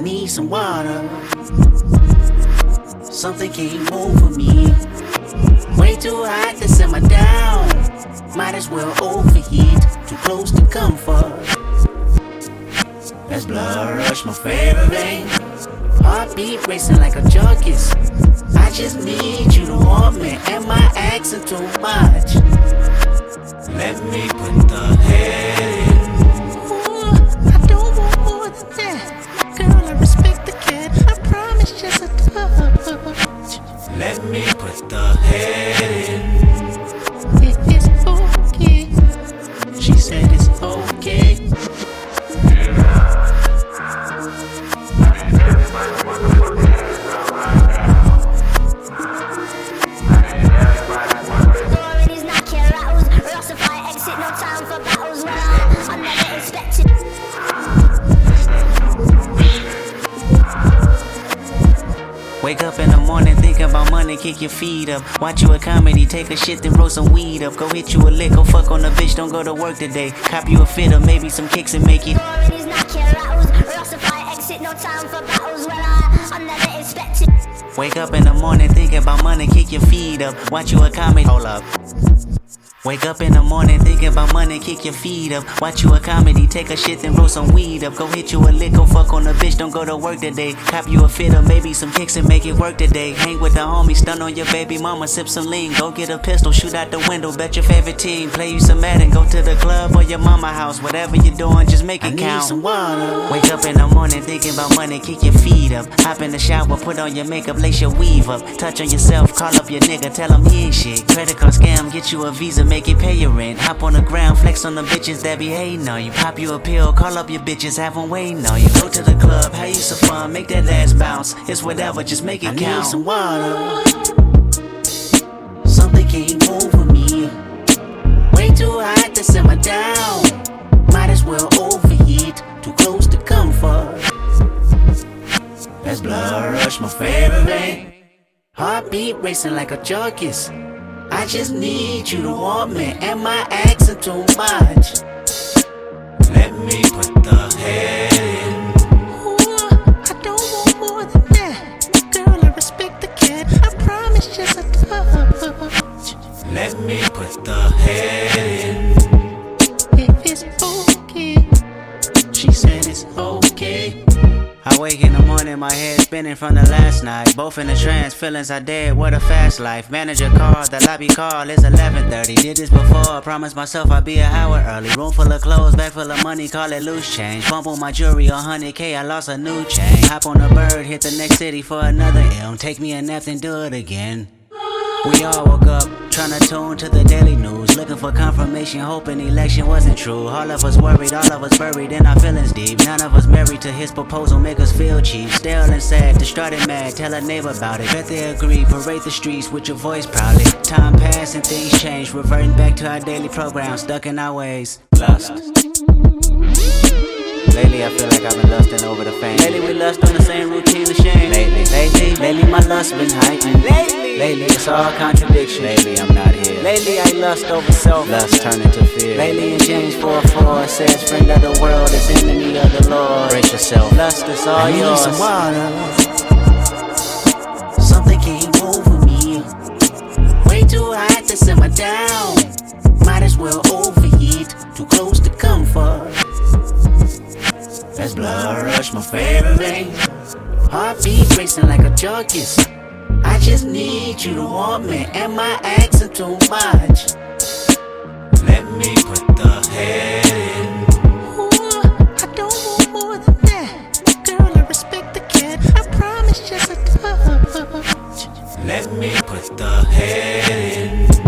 need some water. Something came over me. Way too hot to simmer down. Might as well overheat. Too close to comfort. That's blood rush, my favorite thing. Heartbeat racing like a junkies. I just need you to want me. Am I asking too much? Let me put the head about kick your feet up. Watch you a comedy, take a shit, then roll some weed up. Go hit you a lick, go fuck on a bitch, don't go to work today. Cop you a fit or maybe some kicks and make it. Authorities knock your rattles. Exit, no time for battles. Well, I, I never expected. Wake up in the morning, think about money, kick your feet up. Watch you a comedy, hold up. Wake up in the morning, thinking about money, kick your feet up. Watch you a comedy, take a shit, then roll some weed up. Go hit you a lick, go fuck on a bitch, don't go to work today. Cop you a fit or maybe some kicks and make it work today. Hang with the homies, stun on your baby mama, sip some lean. Go get a pistol, shoot out the window, bet your favorite team. Play you some Madden, go to the club or your mama house. Whatever you're doing, just make it count. some water. Wake up in the morning, thinking about money, kick your feet up. Hop in the shower, put on your makeup, lace your weave up. Touch on yourself, call up your nigga, tell him he ain't shit. Credit card scam, get you a visa, make it pay your rent. Hop on the ground, flex on the bitches that be hating on you. Pop you a pill, call up your bitches, have them waiting on you. Go to the club, have you some fun, make that ass bounce. It's whatever, just make it I count. Need some water. Something came over me. Way too hot to simmer down. Might as well overheat. Too close to comfort. That's blood rush, my favorite thing. Heartbeat racing like a junkies. I just need you to want me. Am I asking too much? Let me put the head in. Ooh, I don't want more than that. Girl, I respect the cat. I promise just a touch. Let me put the head in. If it's okay. She said it's okay. I wake in the morning, my head spinning from the last night. Both in a trance, feelings are dead. What a fast life. Manager called, the lobby call. It's 11:30. Did this before. Promised myself I'd be an hour early. Room full of clothes, bag full of money. Call it loose change. Bump on my jewelry, 100k. I lost a new chain. Hop on a bird, hit the next city for another M. Take me a nap, then do it again. We all woke up, trying to tune to the daily news, looking for confirmation, hoping election wasn't true. All of us worried, all of us buried in our feelings deep. None of us married to his proposal, make us feel cheap. Stale and sad, distraught and mad, tell a neighbor about it. Bet they agree, parade the streets with your voice proudly. Time passed and things change, reverting back to our daily program, stuck in our ways. lost. Lately, I feel like I've been lusting over the fame. Lately, we lust on the same routine of shame. Lately, my lust been heightened. Lately, lately, it's all contradiction. Lately, I'm not here. Lately, I lust over self. Lust turn into fear. Lately, in James 4 4, it says, Friend of the world is enemy of the Lord. Brace yourself. Lust is all I yours. Need some water. Something came over me. Way too hot to simmer down. Might as well overheat. Too close to comfort. That's blood rush, my favorite thing. Heartbeat racing like a junkies. I just need you to want me. Am I asking too much? Let me put the head in. Ooh, I don't want more than that. Girl, I respect the cat. I promise just a touch. Let me put the head in.